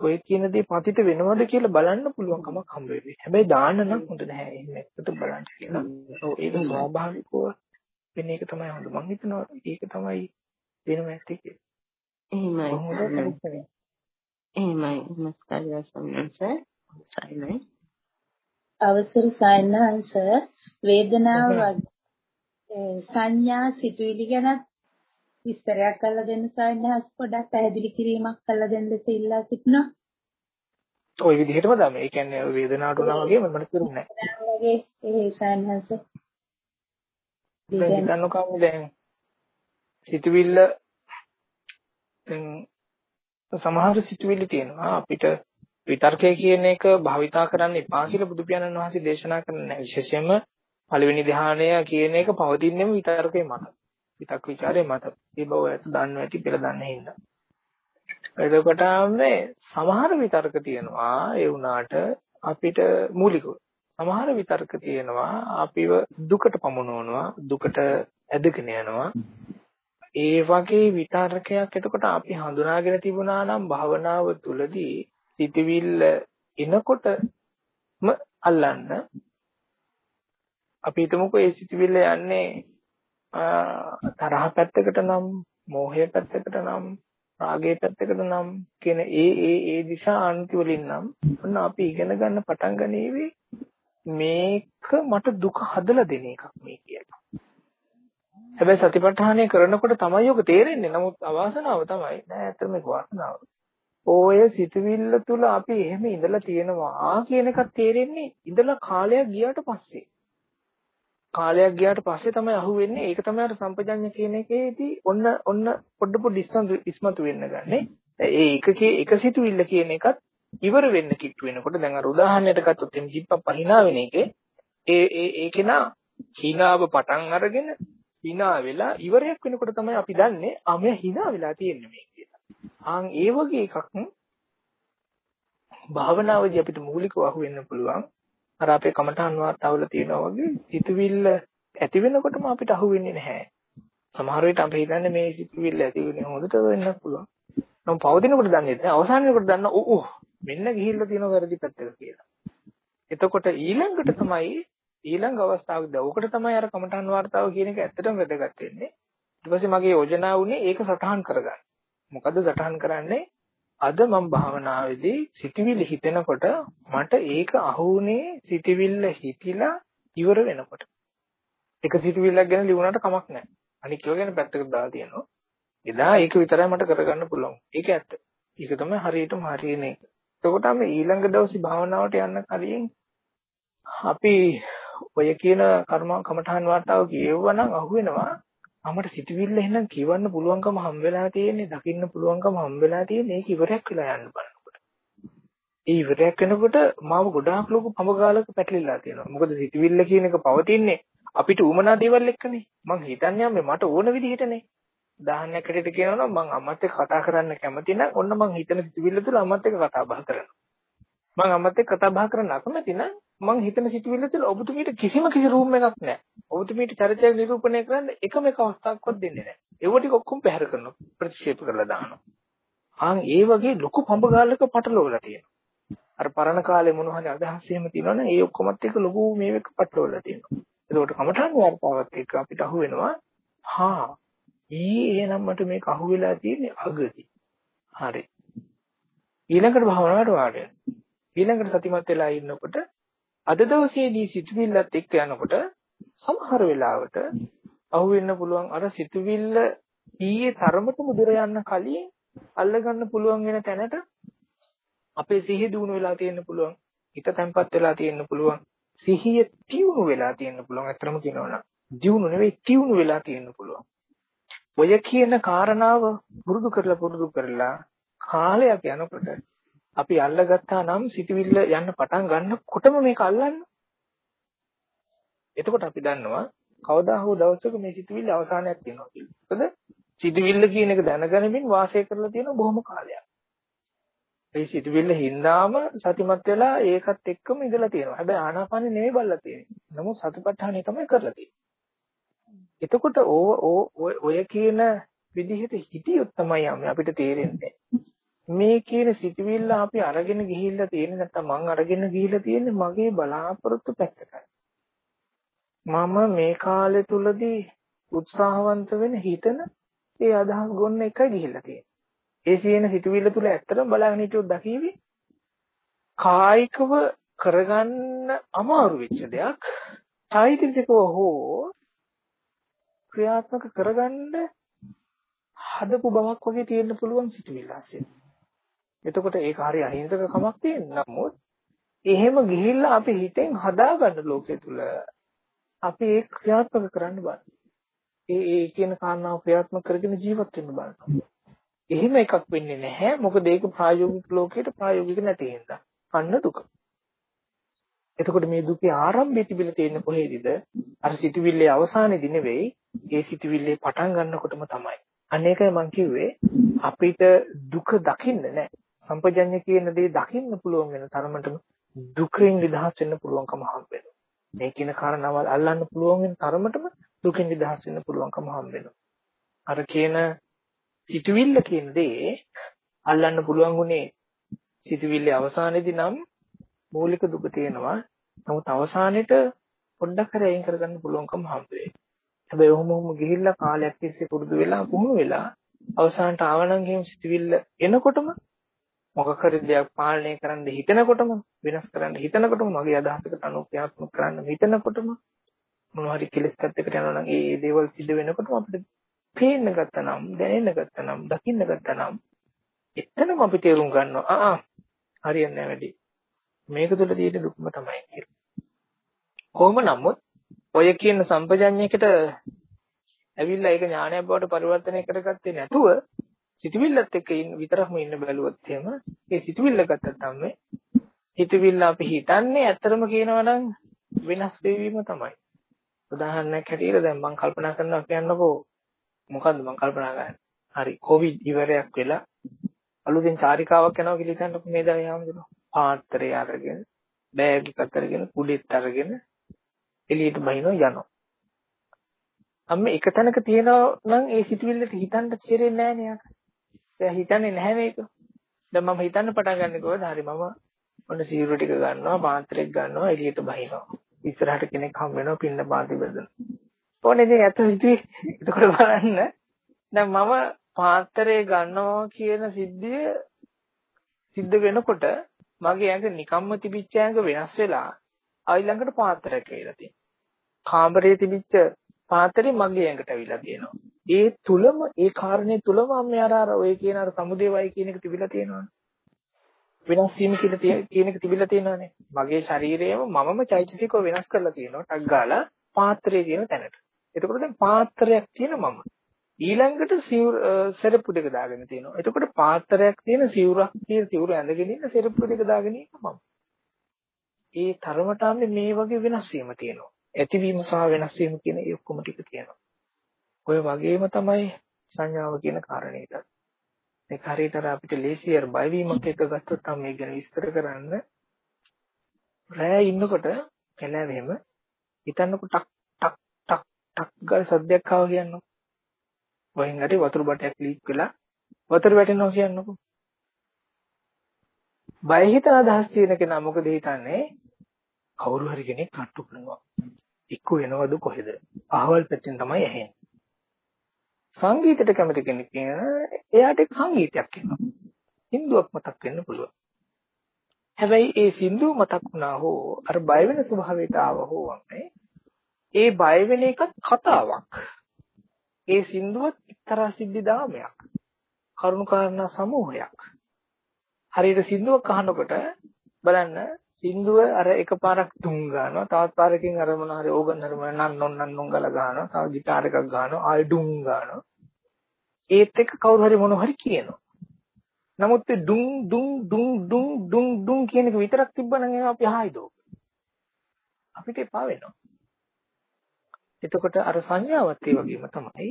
ඔය කියන දේ පතිත වෙනවද කියලා බලන්න පුළුවන් කමක් හම්බ වෙවි. හැබැයි දාන්න නම් හොඳ නැහැ. එහෙම එකට බලන්න කියලා. ඔව් ඒක ස්වාභාවිකව වෙන එක තමයි හොඳ. මං හිතනවා ඒක තමයි වෙනම ඇති කියලා. එහෙමයි. එහෙමයි. නමස්කාරය සම්මන්ස. සයිලයි. අවසර සයන්වංශ වේදනාව වගේ සංඥා සිතුවිලි ගැන විස්තරයක් කරලා දෙන්න සයන්වංශ පොඩක් පැහැදිලි කිරීමක් කරලා දෙන්න ඉල්ලා සිටිනවා. ওই විදිහටම තමයි. ඒ කියන්නේ වේදනාවට උනා වගේම මට තේරුන්නේ නැහැ. වගේ ඒ සයන්වංශ. දැන් හිතන්නකෝ දැන් සිතුවිල්ල දැන් සමහර සිතුවිලි තියෙනවා. අපිට විතර්කය කියන එක භාවිතා කරන්න එපා කියලා බුදු පියාණන් වහන්සේ දේශනා කරන්නේ විශේෂයෙන්ම පළවෙනි ධ්‍යානය කියන එක පවතින්නේම විතර්කේ මත. විතක් ਵਿਚාරේ මත. ඒ බව ඇත්ත දන්නව ඇති කියලා දන්නේ හින්දා. එතකොට මේ සමහර විතර්ක තියෙනවා. ඒ වුණාට අපිට මූලිකව. සමහර විතර්ක තියෙනවා. අපිව දුකට පමුණවනවා. දුකට ඇදගෙන යනවා. ඒ වගේ විතර්කයක් එතකොට අපි හඳුනාගෙන තිබුණා නම් භවනාව තුලදී සිතවිල්ල එනකොටම අල්ලන්න අපි හිතමුකෝ ඒ සිතවිල්ල යන්නේ තරහ පැත්තකට නම් මෝහය පැත්තකට නම් රාගයේ පැත්තකට නම් කියන ඒ ඒ ඒ දිශා අන්ති වලින් නම් ඔන්න අපි ඉගෙන ගන්න පටන් ගනීවි මේක මට දුක හදලා දෙන එකක් මේ කියලා. හැබැයි සතිපට්ඨානය කරනකොට තමයි ඔක තේරෙන්නේ. නමුත් අවාසනාව තමයි නෑ ඇත්තට මේක වාසනාව. ඔය සිතුවිල්ල තුල අපි එහෙම ඉඳලා තියෙනවා කියන එකක් තේරෙන්නේ ඉඳලා කාලයක් ගියාට පස්සේ. කාලයක් ගියාට පස්සේ තමයි අහුවෙන්නේ ඒක තමයි අර සම්පජඤ්ඤ කියන එකේදී ඔන්න ඔන්න පොඩ පොඩ ඉස්මතු වෙන්න ගන්නෙ. ඒ එකකේ එක සිතුවිල්ල කියන එකත් ඉවර වෙන්න කිට්ටු වෙනකොට දැන් අර උදාහරණයට ගත්තොත් එම් ජිප්පක් පහිනා වෙන එකේ ඒ ඒ ඒ කෙනා හිනාව පටන් අරගෙන හිනා වෙලා ඉවරයක් වෙනකොට තමයි අපි දන්නේ ආ මෙයා හිනා වෙලා තියෙන්නේ මේ කියලා. ආන් ඒ වගේ එකක් භාවනාවේදී අපිට මූලිකව අහු වෙන්න පුළුවන්. අර අපේ කමඨාන් වාතාවල තියෙනවා වගේ සිතුවිල්ල ඇති වෙනකොටම අපිට අහු වෙන්නේ නැහැ. සමහර විට අපි හිතන්නේ මේ සිතුවිල්ල ඇති වෙන්නේ හොඳට වෙන්න පුළුවන්. නම් පවතිනකොට දන්නේ නැහැ. අවසාන වෙනකොට දන්න ඕ ඕ මෙන්න ගිහිල්ලා තියෙන වැරදි පැත්තක කියලා. එතකොට ඊළඟට තමයි ඊළඟ අවස්ථාවකදී ඕකට තමයි අර කමඨාන් වார்த்தාව කියන එක ඇත්තටම වැදගත් වෙන්නේ. ඊට පස්සේ මගේ යෝජනාව උනේ ඒක සටහන් කරගන්න. මොකද සටහන් කරන්නේ අද මම භාවනාවේදී සිටිවිලි හිතෙනකොට මට ඒක අහුුනේ සිටිවිල්ල හිතිලා ඉවර වෙනකොට. එක සිටිවිල්ලක් ගැන ලියුණාට කමක් නැහැ. අනික ඒවා ගැන පැත්තකට දාලා තියෙනවා. එදා ඒක විතරයි මට කරගන්න පුළුවන්. ඒක ඇත්ත. ඒක තමයි හරියටම හරියන එක. එතකොට අපි ඊළඟ දවසේ භාවනාවට යන්න කලින් අපි ඔය කියන කර්ම කමඨහන් වාර්තාව කියවුවා නම් අහුවෙනවා අපට සිතවිල්ල එහෙනම් කියවන්න පුළුවන්කම හම් වෙලා තියෙන්නේ දකින්න පුළුවන්කම හම් වෙලා තියෙන්නේ ඒක ඉවරයක් වෙලා යන්න බලනකොට. ඒ ඉවරයක් වෙනකොට මාව ගොඩාක් ලොකු පඹගාලක පැටලිලා තියෙනවා. මොකද සිතවිල්ල කියන එක පවතින්නේ අපිට උමනා දේවල් එක්කනේ. මං හිතන්නේ මට ඕන විදිහටනේ. උදාහරණයක් හැටියට කියනවා නම් මං අම්මත් එක්ක කතා කරන්න කැමති නම් ඔන්න මං හිතන සිතුවිල්ල තුළ අම්මත් එක්ක කතා බහ කරනවා. මං අම්මත් එක්ක කතා බහ කරන්න අකමැති නම් මං හිතන සිතුවිල්ල තුළ ඔබතුමීට කිසිම කිසි රූම් එකක් නැහැ. ඔබතුමීට චරිතයක් නිරූපණය කරන්න එකම එක අවස්ථාවක්වත් දෙන්නේ නැහැ. ඒව ටික ඔක්කොම පැහැර කරනවා. ප්‍රතික්ෂේප කරලා දානවා. ආන් ඒ වගේ ලොකු පඹගාලක පටලවලා තියෙනවා. අර පරණ කාලේ මොන හරි අදහස් එහෙම තියෙනවනේ ඒ ඔක්කොමත් එක්ක ලොකු මේක පටලවලා තියෙනවා. ඒකට කමඨාන් වර්තාවත් එක්ක අපිට අහු වෙනවා හා ඊ එහෙනම් මට මේක අහුවෙලා තියෙන්නේ අගති. හරි. ඊළඟට භාවනාවට වාඩි ඊළඟට සතිමත් වෙලා ඉන්නකොට අද දවසේදී සිතුවිල්ලත් එක්ක යනකොට සමහර වෙලාවට අහුවෙන්න පුළුවන් අර සිතුවිල්ල ඊයේ තරමටම දුර යන්න කලින් අල්ලගන්න පුළුවන් වෙන තැනට අපේ සිහිය දිනු වෙලා තියෙන්න පුළුවන් හිත තැම්පත් වෙලා තියෙන්න පුළුවන් සිහිය තියුණු වෙලා තියෙන්න පුළුවන්. අතරම කියනවනම් දියුණු නෙවෙයි තියුණු වෙලා තියෙන්න පුළුවන්. ඔය කියන කාරණාව පුරුදු කරලා පුරුදු කරලා කාලයක් යනකොට අපි අල්ලගත්තා නම් සිතවිල්ල යන්න පටන් ගන්නකොටම මේක අල්ලන්න. එතකොට අපි දන්නවා කවදා හෝ දවසක මේ සිතවිල්ල අවසානයක් වෙනවා කියලා. මොකද සිතවිල්ල කියන එක දැනගැනීමෙන් වාසය කරලා තියෙන බොහොම කාලයක්. ඒ සිතවිල්ල හින්දාම සතිමත් වෙලා ඒකත් එක්කම ඉඳලා තියෙනවා. හැබැයි ආනාපානෙ නෙමෙයි බලලා තියෙන්නේ. නමුත් සතිපට්ඨානෙ තමයි කරලා තියෙන්නේ. එතකොට ඔය කියන විදිහට හිතියොත් තමයි අපිට තේරෙන්නේ. මේ කියන සිතුවිල්ල අපි අරගෙන ගිහිල්ලා තියෙන්නේ නැත්නම් මං අරගෙන ගිහිල්ලා තියෙන්නේ මගේ බලාපොරොත්තු පැත්තකට. මම මේ කාලය තුලදී උත්සාහවන්ත වෙන හිතන ඒ අදහස් ගොන්න එකයි ගිහිල්ලා තියෙන්නේ. ඒ කියන සිතුවිල්ල තුල ඇත්තටම බලාගෙන හිටියොත් දකීවි කායිකව කරගන්න අමාරු වෙච්ච දෙයක් චෛතසිකව හෝ ක්‍රියාත්මක කරගන්න හදපු බවක් වගේ තියෙන්න පුළුවන් සිතුවිල්ල ASCII. එතකොට ඒක හරි අහිංසක කමක් තියෙන නමුත් එහෙම ගිහිල්ලා අපි හිතෙන් හදාගන්න ලෝකයේ තුල අපි ඒ ක්‍රියාත්මක කරන්න බලන්න. ඒ ඒ කියන කාරණාව ක්‍රියාත්මක කරගෙන ජීවත් වෙන්න බලන්න. එහෙම එකක් වෙන්නේ නැහැ. මොකද ඒක ප්‍රායෝගික ලෝකයට ප්‍රායෝගික නැති හින්දා. අන්න දුක. එතකොට මේ දුකේ ආරම්භය තිබිලා තියෙන්නේ කොහේදද? අර සිතුවිල්ලේ අවසානයේදී නෙවෙයි, ඒ සිතුවිල්ලේ පටන් ගන්නකොටම තමයි. අන්න ඒකයි මම කිව්වේ අපිට දුක දකින්න නෑ. සම්පජඤ්ඤ කියන දේ දකින්න පුළුවන් වෙන තරමටම දුකෙන් නිදහස් වෙන්න පුළුවන්කම හම්බ වෙනවා. මේ කියන කාරණාවල් අල්ලන්න පුළුවන් වෙන තරමටම දුකෙන් නිදහස් වෙන්න පුළුවන්කම හම්බ වෙනවා. අර කියන සිතුවිල්ල කියන දේ අල්ලන්න පුළුවන් උනේ සිතුවිල්ලේ අවසානයේදී නම් මූලික දුක තියෙනවා. නමුත් අවසානයේට පොඩ්ඩක් හරි අයින් කරගන්න පුළුවන්කම හම්බ වෙයි. හැබැයි ඔහොම ඔහොම ගිහිල්ලා කාලයක් තිස්සේ පුරුදු වෙලා පුහුණු වෙලා අවසානට ආවනම් එහෙම සිතුවිල්ල එනකොටම මොකක් හරි දෙයක් පාලනය කරන්න හිතනකොටම වෙනස් කරන්න හිතනකොටම මගේ අදහසකට අනුව ක්‍රියාත්මක කරන්න හිතනකොටම මොනවා හරි කෙලස් පැත්තකට යනවා නම් ඒ දේවල් සිද්ධ වෙනකොටම අපිට පේන්න ගත්තනම් දැනෙන්න ගත්තනම් දකින්න ගත්තනම් එතනම අපි තේරුම් ගන්නවා ආ හරියන්නේ නැහැ වැඩි මේක තුළ තියෙන දුකම තමයි කියලා. කොහොම නමුත් ඔය කියන සම්පජඤ්ඤයකට ඇවිල්ලා ඒක ඥානයක් බවට පරිවර්තනය කරගත්තේ නැතුව සිතවිල්ලත් එක්ක ඉන්න විතරක්ම ඉන්න බැලුවොත් එහෙම ඒ සිතවිල්ල ගත්තත් තමයි හිතවිල්ල අපි හිතන්නේ ඇත්තටම කියනවා නම් වෙනස් වෙවීම තමයි. උදාහරණයක් හැටියට දැන් මම කල්පනා කරනවා කියන්නකෝ මොකද්ද මම කල්පනා කරන්නේ. හරි කොවිඩ් ඉවරයක් වෙලා අලුතෙන් චාරිකාවක් යනවා කියලා හිතන්නකෝ මේ දා යාමදෙන පාත්‍රය අරගෙන බෑග් එකක් අරගෙන කුඩෙත් අරගෙන එළියට බහිනවා යනවා. අම්ම එක තැනක තියෙනවා නම් ඒ සිතුවිල්ලට හිතන්න තේරෙන්නේ නැහැ නේ එයා හිතන්නේ නැහැ මේක. දැන් මම හිතන්න පටන් ගන්න කොහොමද? හරි මම ඔන්න සීරු ටික ගන්නවා, පාත්‍රයක් ගන්නවා, එළියට බහිනවා. ඉස්සරහට කෙනෙක් හම් වෙනවා පින්න පාති බෙදන. ඕනේ ඉතින් ඇත්ත හිතුවේ. එතකොට බලන්න දැන් මම පාත්‍රය ගන්නවා කියන සිද්ධිය සිද්ධ වෙනකොට මගේ ඇඟ නිකම්ම තිබිච්ච ඇඟ වෙනස් වෙලා ආයි ළඟට පාත්‍රයක් කියලා තියෙනවා. කාමරයේ තිබිච්ච පාත්‍රේ මගේ ඇඟට අවිලා තියෙනවා. ඒ තුලම ඒ කාරණේ තුලම මේ අර අර ඔය කියන අර සමුදේවයි කියන එක තිබිලා තියෙනවානේ. වෙනස් වීම කියලා තියෙන එක තිබිලා තියෙනවානේ. මගේ ශරීරයම මමම චෛතසිකව වෙනස් කරලා තියෙනවා. ටක් ගාලා පාත්‍රයේ තියෙන තැනට. එතකොට දැන් පාත්‍රයක් තියෙන මම. ඊළඟට සෙරප්පු දෙක දාගෙන තියෙනවා. එතකොට පාත්‍රයක් තියෙන සිවුරක් තියෙන සිවුර ඇඳගෙන ඉන්න සෙරප්පු දෙක දාගෙන ඉන්න මම. ඒ තරමටම මේ වගේ වෙනස් වීම තියෙනවා. ඇතිවීම සහ වෙනස් වීම කියන ඒ ඔක්කොම ටික තියෙනවා. ඔය වගේම තමයි සංඥාව කියන කාරණේට. මේක හරියට අපිට ලේසියර බයවීමක් එක ගත්තොත් තමයි මේ ගැන විස්තර කරන්න. රෑ ඉන්නකොට කැලෑවෙම හිතන්නකො ටක් ටක් ටක් ටක් ගාලා සද්දයක් ආවා කියන්නකො. වහින් හරි වතුර බටයක් ලීක් වෙලා වතුර වැටෙනවා කියන්නකො. බය හිතන අදහස් තියෙන කෙනා මොකද හිතන්නේ? කවුරු හරි කෙනෙක් කට්ටු කරනවා. එක්ක වෙනවද කොහෙද? අහවල් පැත්තෙන් තමයි ඇහෙන්නේ. සංගීතයට කැමති කෙනෙක් එයාට ඒක සංගීතයක් වෙනවා. සින්දුවක් මතක් වෙන්න පුළුවන්. හැබැයි ඒ සින්දුව මතක් වුණා හෝ අර බය වෙන ස්වභාවයට ආව හෝ වන්නේ ඒ බය වෙන එකත් කතාවක්. ඒ සින්දුවත් එක්තරා සිද්ධි දාමයක්. කරුණාකාරණා සමූහයක්. හරියට සින්දුවක් අහනකොට බලන්න සින්දුව අර එකපාරක් තුන් ගන්නවා. තවත් පාරකින් අර මොන හරි ඕගන් හරි මොන නන් නොන් නන් නොන් ගල ගන්නවා. තව গিitar එකක් ගන්නවා. ආයෙ ඩුම් ගන්නවා. ඒත් එක කවුරු හරි මොන හරි කියනවා. නමුත් ඒ ඩුම් ඩුම් ඩුම් ඩුම් ඩුම් ඩුම් කියන එක විතරක් තිබ්බනම් ඒක අපි අහයිද අපිට එපා වෙනවා. එතකොට අර සංඥාවත් ඒ වගේම තමයි.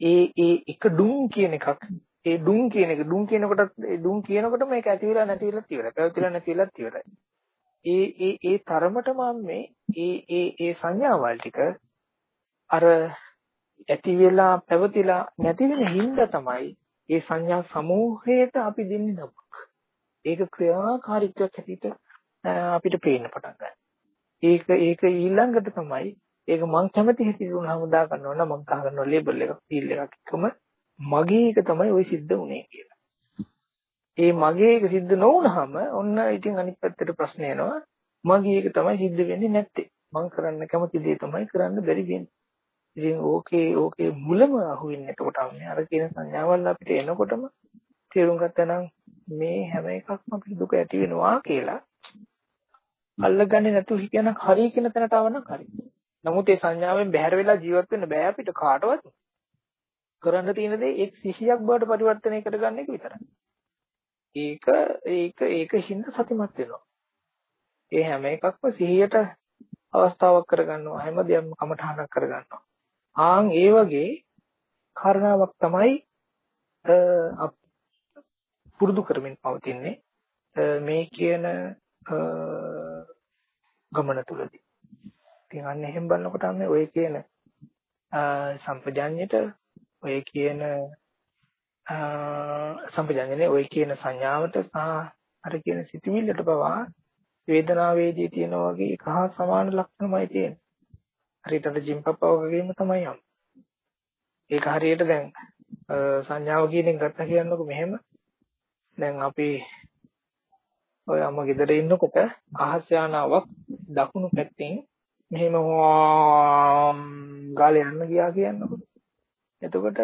ඒ ඒ එක ඩුම් කියන එකක් ඒ ඩුම් කියන එක ඩුම් කියනකොටත් ඒ ඩුම් කියනකොට මේක ඇති වෙලා නැති වෙලා ඉවරයි. පැවතිලා නැති වෙලා ඉවරයි. ඒ ඒ ඒ තරමටම මේ ඒ ඒ ඒ සංඥාවල් ටික අර ඇති වෙලා පැවතිලා නැති වෙන හින්දා තමයි ඒ සංඥා සමූහයට අපි දෙන්නේ නමක්. ඒක ක්‍රියාකාරීත්වයක් හැටියට අපිට පේන්න පටන් ගන්නවා. ඒක ඒක ඊළඟට තමයි ඒක මං කැමති හැටියට උනහම දා ගන්නවා නම් මං කහ ගන්නවා ලේබල් එකක් සීල් එකක් එකම මගේ එක තමයි ওই සිද්ධ වුනේ කියලා. ඒ මගේ එක සිද්ධ නොවුනහම ඔන්න ඉතින් අනිත් පැත්තට ප්‍රශ්න එනවා. මගේ එක තමයි සිද්ධ වෙන්නේ නැත්තේ. මං කරන්න කැමති දේ තමයි කරන්න බැරි වෙන්නේ. ඉතින් ඕකේ ඕකේ මුලම අහුවෙන්නේ එතකොට අන්නේ අර කියන සංඥාවල් අපිට එනකොටම තේරුම් ගත්තා නම් මේ හැම එකක්ම අපිට දුක ඇති වෙනවා කියලා අල්ලගන්නේ නැතුව හිතන හරි කියන තැනට ආවනම් හරි. නමුත් ඒ සංඥාවෙන් බැහැර වෙලා ජීවත් වෙන්න බෑ අපිට කාටවත්. කරන්න තියෙන දේ එක් සිහියක් බවට පරිවර්තනය කරගන්න එක විතරයි. ඒක ඒක ඒක හින්ද සතිමත් වෙනවා. ඒ හැම එකක්ම සිහියට අවස්ථාවක් කරගන්නවා. හැමදේම කමඨහනක් කරගන්නවා. ආන් ඒ වගේ කාරණාවක් තමයි පුරුදු කරමින් පවතින්නේ මේ කියන ගමන තුලදී. ඉතින් අන්න එහෙම බලනකොට අන්න ඔය කියන සම්පජාඤ්ඤයට ඔය කියන සම්පජාඤ්ඤනේ ඔය කියන සංඥාවට සහ අර කියන සිතුවිල්ලට පවා වේදනාවේදී තියෙන වගේ එක හා සමාන ලක්ෂණමයි තියෙන්නේ. හරියට අර ජිම්පප්පා වගේම තමයි යම්. ඒක හරියට දැන් සංඥාව කියන එක ගත්තා කියන්නකො මෙහෙම දැන් අපි ඔය අම්ම ගෙදර ඉන්නකොට අහස් යානාවක් දකුණු පැත්තෙන් මෙහෙම ගාලේ යන්න ගියා කියන්නකො. එතකොට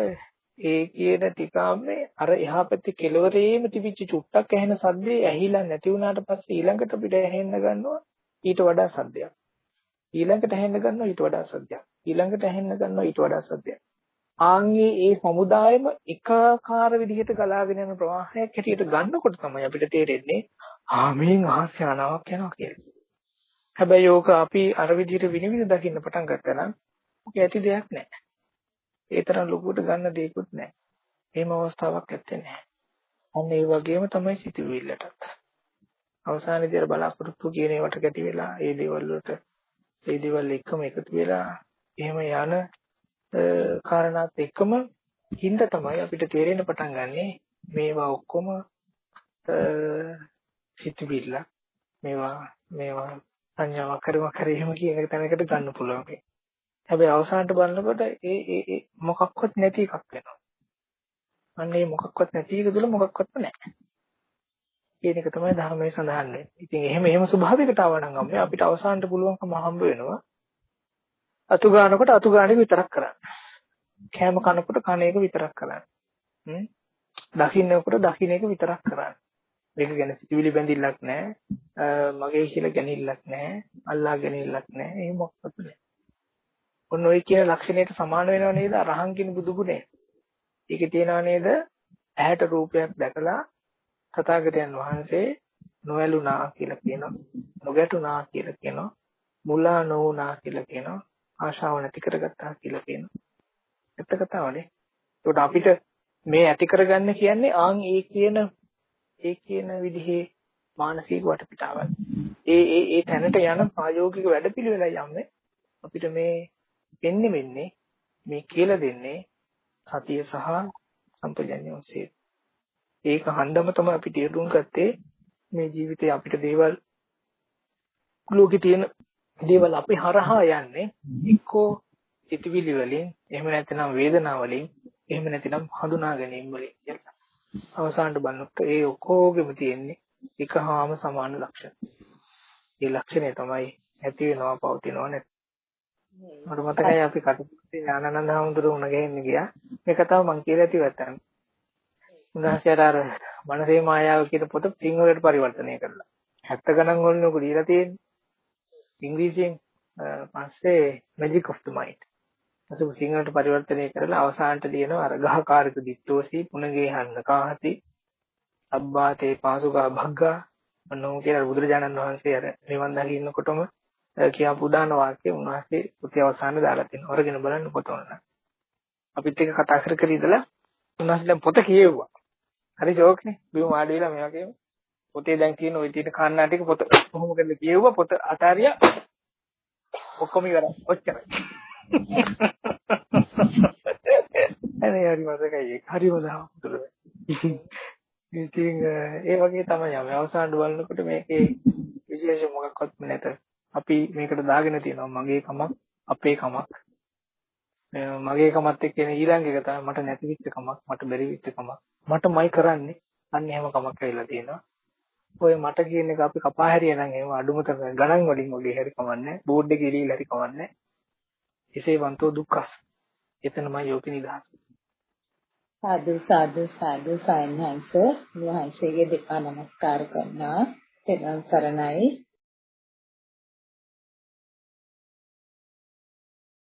ඒ කියන ටිකාමේ අර එහා පැත්තේ කෙළවරේම තිබිච්ච චුට්ටක් ඇහෙන සද්දේ ඇහිලා නැති වුණාට පස්සේ ඊළඟට අපිට ඇහෙන්න ගන්නවා ඊට වඩා සද්දයක්. ඊළඟට ඇහෙන්න ගන්නවා ඊට වඩා සද්දයක්. ඊළඟට ඇහෙන්න ගන්නවා ඊට වඩා සද්දයක්. ආන්ගේ ඒ සමුදායෙම එකාකාර විදිහට ගලාගෙන යන ප්‍රවාහයක් හැටියට ගන්නකොට තමයි අපිට තේරෙන්නේ ආමෙන් අහස් යනාවක් යනවා කියලා. හැබැයි ඕක අපි අර විදිහට විනිවිද දකින්න පටන් ගත්තා නම් ඔක ඇති දෙයක් නෑ. ඒ තරම් ලොකුවට ගන්න දෙයක්වත් නෑ. එහෙම අවස්ථාවක් ඇත්තේ නෑ. අන්න ඒ වගේම තමයි සිතුවිල්ලටත්. අවසානයේදී අර බලාපොරොත්තු කියන ඒවට ගැටි වෙලා ඒ දේවල් වලට ඒ දේවල් එක්කම එකතු වෙලා එහෙම යන කාරණාත් එක්කම හින්ද තමයි අපිට තේරෙන්න පටන් ගන්නෙ මේවා ඔක්කොම සිතුවිල්ල මේවා මේවා සංඥාවක් කරම කරේම කියන එක තැනකට ගන්න පුළුවන්. හැබැයි අවසානට බලනකොට ඒ ඒ ඒ මොකක්වත් නැති එකක් වෙනවා. අන්න ඒ මොකක්වත් නැති එක තුල මොකක්වත් නැහැ. කියන එක තමයි ධර්මයේ සඳහන් වෙන්නේ. ඉතින් එහෙම එහෙම ස්වභාවයකට ආවනම් අපිට අවසානට පුළුවන්කම හම්බ වෙනවා අතු ගන්නකොට අතු ගන්න එක විතරක් කරන්න. කෑම කනකොට කන එක විතරක් කරන්න. හ්ම්. දකින්නකොට දකින්න එක විතරක් කරන්න. මේක ගැන සිතුවිලි බැඳිල්ලක් නැහැ. මගේ කියලා ගැනිල්ලක් නැහැ. අල්ලා ගැනිල්ලක් නැහැ. ඒ මොකක්වත් නැහැ. ඔන්න ඔය කියන ලක්ෂණයට සමාන වෙනව නේද අරහන් කියන බුදු ගුණය. ඒකේ තියෙනව නේද ඇහැට රූපයක් දැකලා තථාගතයන් වහන්සේ නොඇලුනා කියලා කියනවා. නොගැටුනා කියලා කියනවා. මුලා නොවුනා කියලා කියනවා. ආශාව නැති කරගත්තා කියලා කියනවා. ඇත්ත කතාවනේ. ඒකට අපිට මේ ඇති කරගන්න කියන්නේ ආන් ඒ කියන ඒ කියන විදිහේ මානසික වටපිටාවල්. ඒ ඒ ඒ තැනට යන ප්‍රායෝගික වැඩපිළිවෙලයි යන්නේ. අපිට මේ වෙන්නේ වෙන්නේ මේ කියලා දෙන්නේ සතිය සහ සම්පජන්‍ය ඔස්සේ. ඒක හන්දම තමයි අපි තේරුම් ගත්තේ මේ ජීවිතේ අපිට දේවල් ලෝකේ තියෙන දේවල් අපි හරහා යන්නේ එක්කෝ සිතවිලි වලින් එහෙම නැත්නම් වේදනා වලින් එහෙම නැත්නම් හඳුනා ගැනීම වලින් කියලා. අවසානට බලනකොට ඒ ඔක්කොගෙම තියෙන්නේ එකහාම සමාන ලක්ෂණ. ඒ ලක්ෂණය තමයි ඇති වෙනවා පවතිනවා නැති. මට මතකයි අපි කටුපුටේ ඥානানন্দ හඳුරු උණ ගෙන්න ගියා. මේ කතාව මම කියලා ඇති වත්තන්. උන්වහන්සේට අර මනසේ මායාව කියන පොත සිංහලට පරිවර්තනය කළා. 70 ගණන් වලිනුක දීලා තියෙන්නේ. ඉංග්‍රීසියෙන් පස්සේ Magic of the Mind. අසු සිංහලට පරිවර්තනය කරලා අවසානට ලියනවා අර ගහකාරක දිට්ඨෝසි පුණගේ හන්න කාහති අබ්බාතේ පාසුකා භග්ගා මනෝ කියලා බුදුරජාණන් වහන්සේ අර නිවන් දකින්නකොටම කියපු උදාන වාක්‍ය උන්වහන්සේ පොතේ අවසානයේ දාලා තියෙනවා. අරගෙන බලන්න පොත ඕන. අපිත් එක්ක කතා කර කර ඉඳලා උන්වහන්සේ දැන් පොත කියෙව්වා. හරි ෂෝක්නේ. බිම වාඩි වෙලා මේවා කියමු. පොතේ දැන් තියෙන ওই තියෙන කාරණා ටික පොත කොහොම කරලා කියෙව්වා පොත අතාරියා ඔක්කොම ඉවරයි ඔච්චරයි අනේ හරි මතකයි හරි මතකයි ඉතින් ඒ වගේ තමයි අපි අවසාන බලනකොට මේකේ විශේෂ මොකක්වත්ම නැත අපි මේකට දාගෙන තියෙනවා. මගේ කමක් අපේ කමක්. මගේ කමත් එක්ක එන ඊළඟ එක තමයි මට නැති වෙච්ච කමක් මට බැරි වෙච්ච කමක්. මටමයි කරන්නේ? අන්න එහෙම කමක් ඇවිල්ලා තියෙනවා. ඔය මට කියන එක අපි කපා හැරියනම් එහෙම අඩුම තරම ගණන් වලින් වගේ හරි කමන්නේ. බෝඩ් එකේ ඉලීලා හරි කමන්නේ. එසේ වන්තෝ දුක්ඛස්. එතනමයි යෝගි නිදහස. සාදු සාදු සාදු සයන්හන්ස වහන්සේගේ දෙපා නමස්කාර කරනවා. තෙරුවන් සරණයි.